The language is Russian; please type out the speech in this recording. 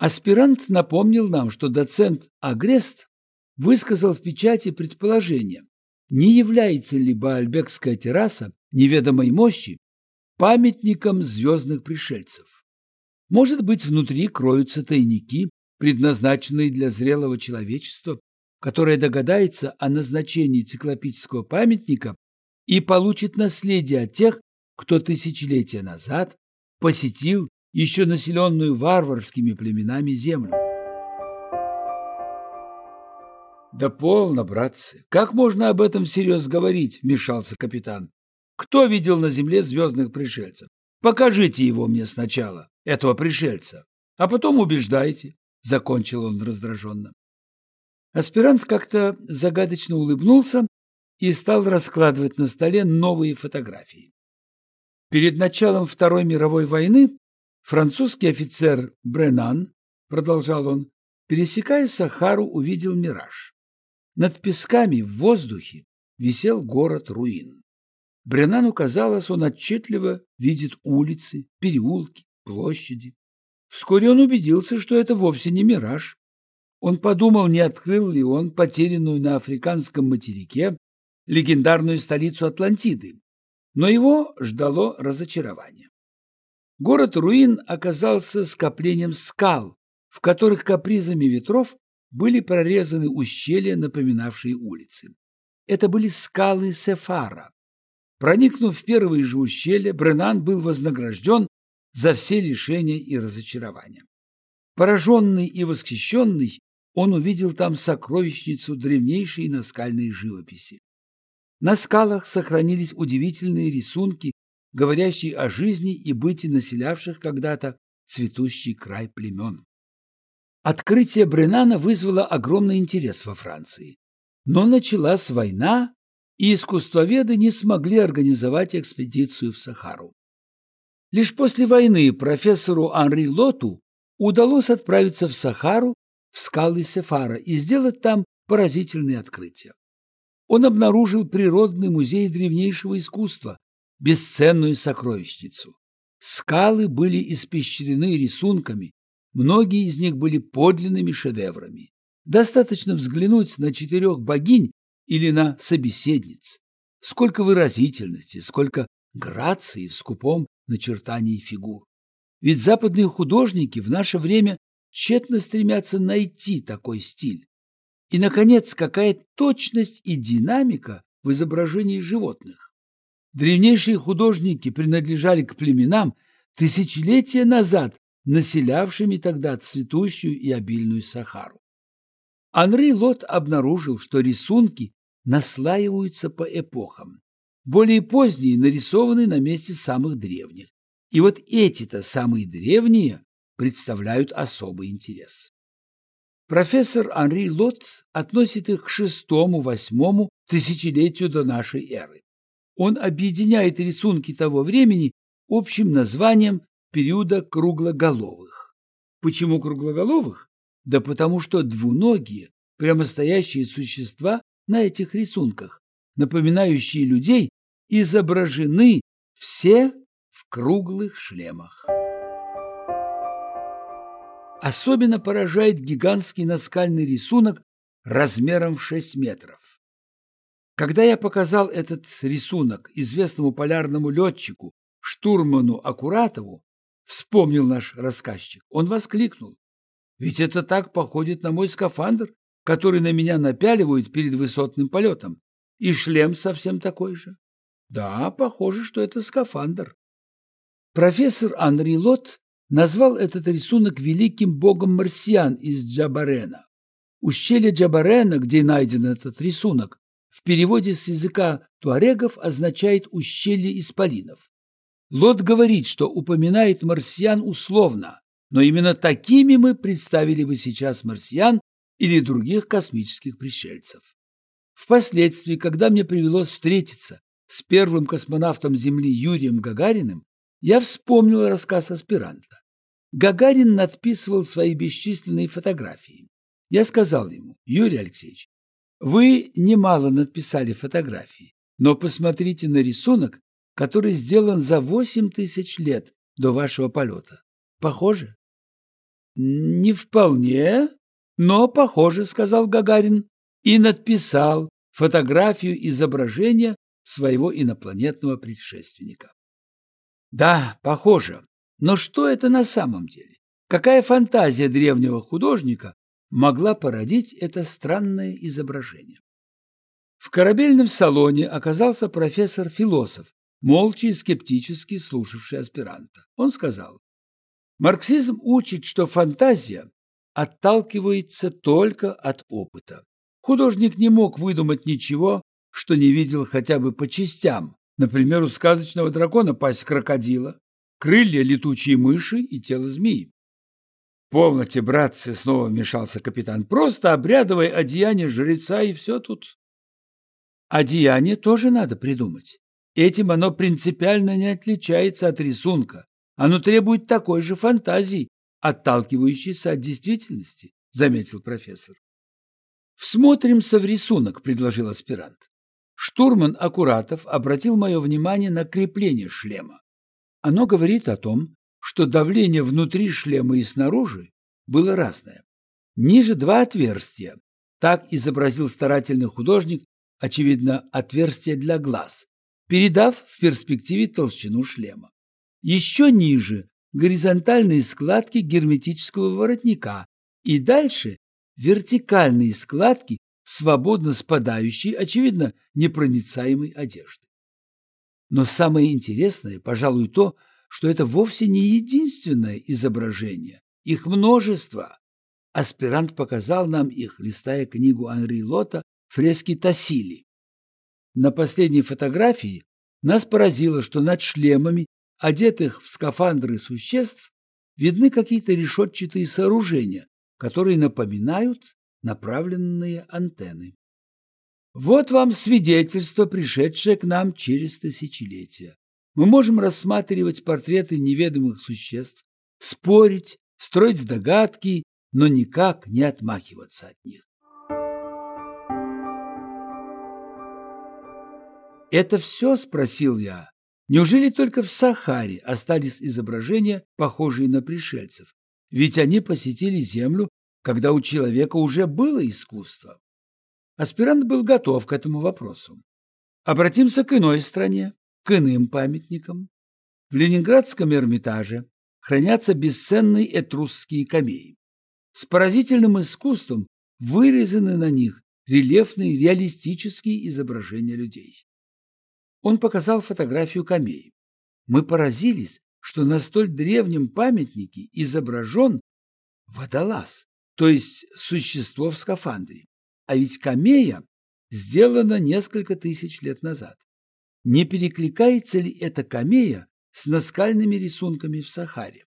Аспирант напомнил нам, что доцент Агрест высказал в печати предположение, не является ли Баальбекская терраса неведомой мощи памятником звездных пришельцев. Может быть, внутри кроются тайники, предназначенные для зрелого человечества, которое догадается о назначении циклопического памятника и получит наследие от тех, кто тысячелетия назад посетил еще населенную варварскими племенами землю. «Да полно, братцы! Как можно об этом всерьез говорить?» – вмешался капитан. «Кто видел на земле звездных пришельцев? Покажите его мне сначала, этого пришельца, а потом убеждайте», – закончил он раздраженно. Аспирант как-то загадочно улыбнулся и стал раскладывать на столе новые фотографии. Перед началом Второй мировой войны французский офицер Бренан, продолжал он, пересекая Сахару, увидел мираж. Над песками в воздухе висел город руин. Бренану казалось, он отчетливо видит улицы, переулки, площади. Вскоре он убедился, что это вовсе не мираж. Он подумал, не открыл ли он потерянную на африканском материке легендарную столицу Атлантиды, но его ждало разочарование. Город руин оказался скоплением скал, в которых капризами ветров были прорезаны ущелья, напоминавшие улицы. Это были скалы Сефара. Проникнув в первые же ущелья, Бренан был вознагражден за все лишения и разочарования. Пораженный и восхищенный, он увидел там сокровищницу древнейшей наскальной живописи. На скалах сохранились удивительные рисунки, говорящие о жизни и быте населявших когда-то цветущий край племен. Открытие Бренана вызвало огромный интерес во Франции. Но началась война, и искусствоведы не смогли организовать экспедицию в Сахару. Лишь после войны профессору Анри Лоту удалось отправиться в Сахару, в скалы Сефара, и сделать там поразительные открытия. Он обнаружил природный музей древнейшего искусства, бесценную сокровищницу. Скалы были испещрены рисунками, Многие из них были подлинными шедеврами. Достаточно взглянуть на четырех богинь или на собеседниц. Сколько выразительности, сколько грации в скупом начертании фигур. Ведь западные художники в наше время тщетно стремятся найти такой стиль. И, наконец, какая точность и динамика в изображении животных. Древнейшие художники принадлежали к племенам, тысячелетия назад населявшими тогда цветущую и обильную Сахару. Анри Лот обнаружил, что рисунки наслаиваются по эпохам. Более поздние нарисованы на месте самых древних. И вот эти-то самые древние представляют особый интерес. Профессор Анри Лот относит их к шестому-восьмому тысячелетию до нашей эры. Он объединяет рисунки того времени общим названием периода круглоголовых. Почему круглоголовых? Да потому что двуногие, прямостоящие существа на этих рисунках, напоминающие людей, изображены все в круглых шлемах. Особенно поражает гигантский наскальный рисунок размером в 6 метров. Когда я показал этот рисунок известному полярному летчику, штурману Акуратову, вспомнил наш рассказчик. Он воскликнул. Ведь это так походит на мой скафандр, который на меня напяливают перед высотным полетом. И шлем совсем такой же. Да, похоже, что это скафандр. Профессор Анри Лот назвал этот рисунок великим богом марсиан из Джабарена. Ущелье Джабарена, где найден этот рисунок, в переводе с языка туарегов означает «ущелье исполинов». Лот говорит, что упоминает марсиан условно, но именно такими мы представили бы сейчас марсиан или других космических пришельцев. Впоследствии, когда мне привелось встретиться с первым космонавтом Земли Юрием Гагариным, я вспомнил рассказ аспиранта. Гагарин надписывал свои бесчисленные фотографии. Я сказал ему, Юрий Алексеевич, вы немало надписали фотографий, но посмотрите на рисунок, который сделан за восемь тысяч лет до вашего полета. Похоже? Не вполне, но похоже, сказал Гагарин и надписал фотографию изображения своего инопланетного предшественника. Да, похоже. Но что это на самом деле? Какая фантазия древнего художника могла породить это странное изображение? В корабельном салоне оказался профессор-философ, молча и скептически слушавший аспиранта. Он сказал, «Марксизм учит, что фантазия отталкивается только от опыта. Художник не мог выдумать ничего, что не видел хотя бы по частям, например, у сказочного дракона пасть крокодила, крылья летучей мыши и тело змеи. «Полноте, братцы!» — снова вмешался капитан. «Просто обрядовое одеяние жреца, и все тут». «Одеяние тоже надо придумать. Этим оно принципиально не отличается от рисунка. Оно требует такой же фантазии, отталкивающейся от действительности», — заметил профессор. «Всмотримся в рисунок», — предложил аспирант. Штурман Акуратов обратил мое внимание на крепление шлема. Оно говорит о том, что давление внутри шлема и снаружи было разное. Ниже два отверстия. Так изобразил старательный художник, очевидно, отверстие для глаз, передав в перспективе толщину шлема. Еще ниже горизонтальные складки герметического воротника и дальше вертикальные складки свободно спадающей, очевидно, непроницаемой одежды. Но самое интересное, пожалуй, то, что это вовсе не единственное изображение. Их множество. Аспирант показал нам их, листая книгу Анри Лота «Фрески Тассили». На последней фотографии нас поразило, что над шлемами, одетых в скафандры существ, видны какие-то решетчатые сооружения, которые напоминают направленные антенны. Вот вам свидетельство, пришедшее к нам через тысячелетия. Мы можем рассматривать портреты неведомых существ, спорить, строить догадки, но никак не отмахиваться от них. «Это все?» – спросил я. «Неужели только в Сахаре остались изображения, похожие на пришельцев? Ведь они посетили Землю, когда у человека уже было искусство». Аспирант был готов к этому вопросу. Обратимся к иной стране к иным памятникам. В Ленинградском Эрмитаже хранятся бесценные этрусские камеи. С поразительным искусством вырезаны на них рельефные реалистические изображения людей. Он показал фотографию камеи. Мы поразились, что на столь древнем памятнике изображен водолаз, то есть существо в скафандре. А ведь камея сделана несколько тысяч лет назад. Не перекликается ли эта камея с наскальными рисунками в Сахаре?